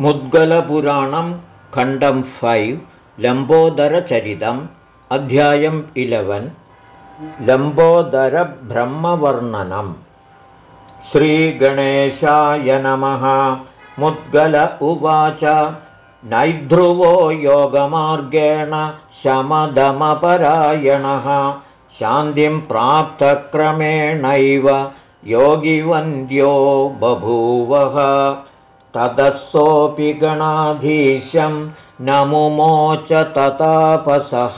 मुद्गलपुराणं खण्डं फैव् लम्बोदरचरितम् अध्यायम् इलवन् लम्बोदरब्रह्मवर्णनम्. श्रीगणेशाय नमः। मुद्गल उवाच। नैध्रुवो योगमार्गेण शमदमपरायणः। शान्तिं प्राप्तक्रमेणैव योगिवन्द्यो बभूवः ततः गणाधीशं नमुमोच ततापसः।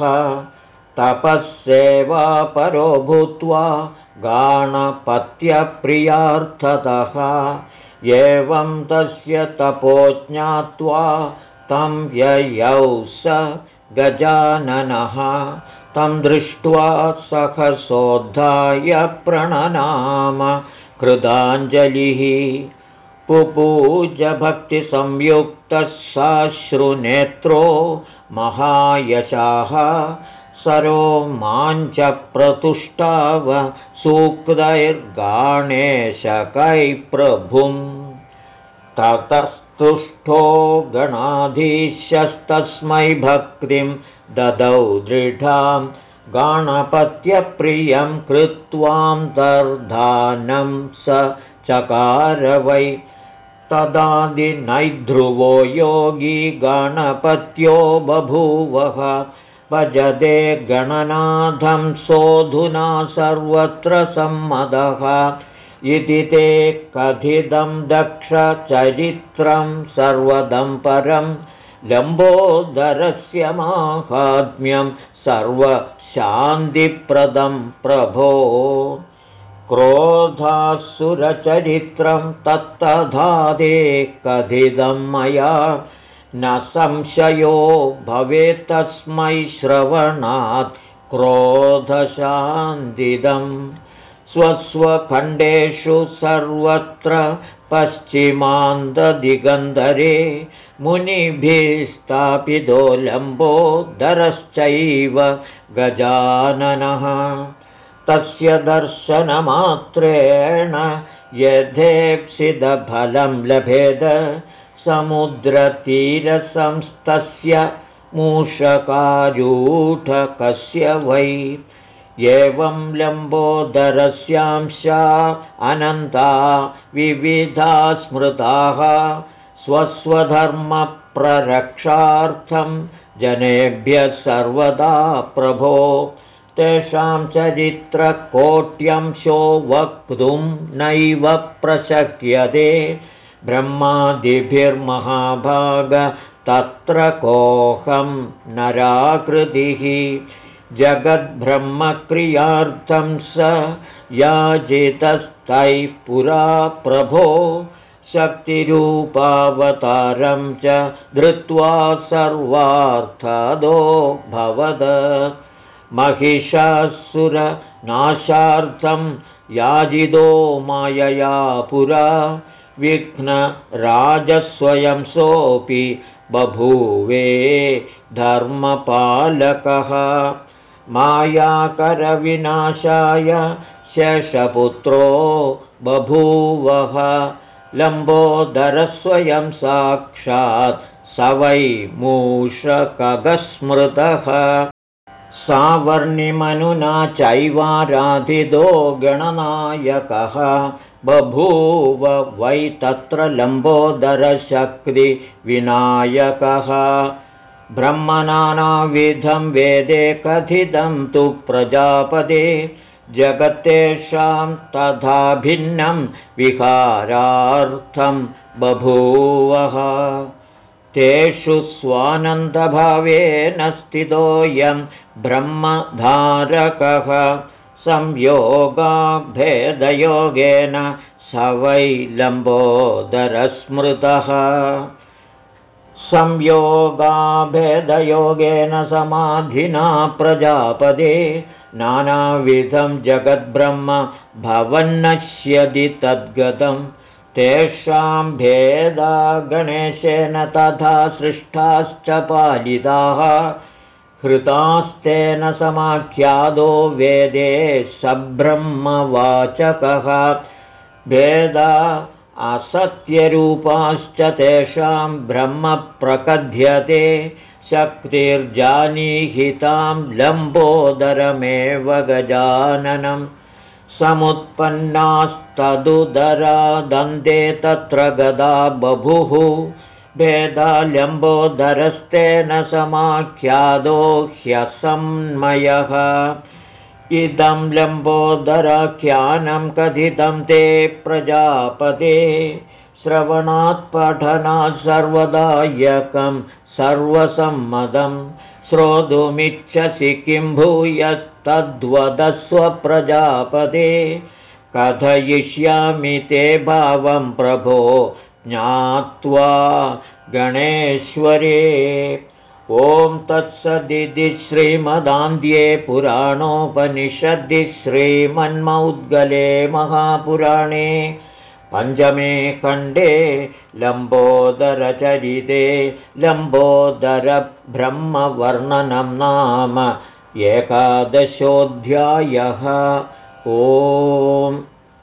तपःसेवा परो भूत्वा गाणपत्यप्रियार्थतः। एवं तस्य तपो ज्ञात्वा तं ययौ स गजाननः। तं दृष्ट्वा सखसोद्धाय प्रणनाम। कृताञ्जलिः पुपूजभक्तिसंयुक्तः साश्रुनेत्रो महायशाः सरो माञ्च प्रतुष्टाव सूक्तैर्गाणेशकैप्रभुम् ततस्तुष्टो गणाधीशस्तस्मै भक्तिं ददौ दृढां गाणपत्यप्रियं कृत्वान्तर्धानं स चकार वै तदादिनैध्रुवो योगी गणपत्यो बभूवः। भजदे गणनाथं सोऽधुना सर्वत्र सम्मदः। इति ते कथितं दक्षचरित्रं सर्वदं परं लम्बोदरस्य माहात्म्यं सर्वशान्तिप्रदं प्रभो क्रोधासुरचरित्रं तत्तधादे कथितं मया। न संशयो भवेत्तस्मै श्रवणात् क्रोधशान्दिदम् स्वस्वखण्डेषु सर्वत्र पश्चिमान्तदिगन्धरे मुनिभिस्तापितो लम्बोदरश्चैव गजाननः तस्य दर्शनमात्रेण यथेप्सितफलं लभेद। समुद्रतीरसंस्तस्य मूषकारूढकस्य वै। एवं लम्बोदरस्यांशा अनन्ता विविधा स्मृताः। स्वस्वधर्मप्ररक्षार्थं जनेभ्यः सर्वदा प्रभो तेषां चरित्रकोट्यंशो वक्तुं नैव प्रशक्यते। ब्रह्मादिभिर्महाभाग तत्र कोऽहं नराकृतिः। जगद्ब्रह्मक्रियार्थं स याजितस्तैः पुरा प्रभो। शक्तिरूपावतारं च धृत्वा सर्वार्थदो भवद महिषासुरनाशार्थं याजिदो मायया पुरा। विघ्नराजस्वयं सोऽपि बभूवे धर्मपालकः। मायाकरविनाशाय शशपुत्रो बभूवः। लम्बोदरस्वयं साक्षात् स वै मूषकगस्मृतः सावर्णिमनुना चैवाराधितो गणनायकः। बभूव वै तत्र लम्बोदरशक्तिविनायकः। ब्रह्मनानाविधं वेदे कथितं तु प्रजापदे। जगत्तेषां तथा भिन्नं विहारार्थं बभूवः तेषु स्वानन्दभावेन स्थितोऽयं ब्रह्मधारकः। संयोगाभेदयोगेन स वै लम्बोदरस्मृतः। संयोगाभेदयोगेन समाधिना प्रजापदे नानाविधं जगद्ब्रह्म भवन्नश्यदि तद्गतं तेषां भेदा गणेशेन तथा सृष्टाश्च पालिताः हृतास्तेन समाख्यादो वेदे सब्रह्मवाचकः। भेदा असत्यरूपाश्च तेषां ब्रह्म प्रकथ्यते शक्तिर्जानीहितां लम्बोदरमेव गजाननं समुत्पन्नास्तदुदरा दन्ते तत्र गदा बभुः भेदालम्बोदरस्तेन समाख्यादो ह्यसंमयः। इदं लम्बोदराख्यानं कथितं ते प्रजापते। श्रवणात् पठनात् सर्वदायकं सर्वसम्मदं श्रोतुमिच्छसि किं भूयस्तद्वदस्व प्रजापते कथयिष्यामि ते भावं प्रभो ज्ञात्वा गणेश्वरे। ॐ तत्सदिति श्रीमदान्ध्ये पुराणोपनिषद्दि श्रीमन्मौद्गले महापुराणे पञ्चमे खण्डे लम्बोदरचरिते लम्बोदरब्रह्मवर्णनं नाम एकादशोऽध्यायः। ओम्